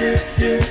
yeah, yeah.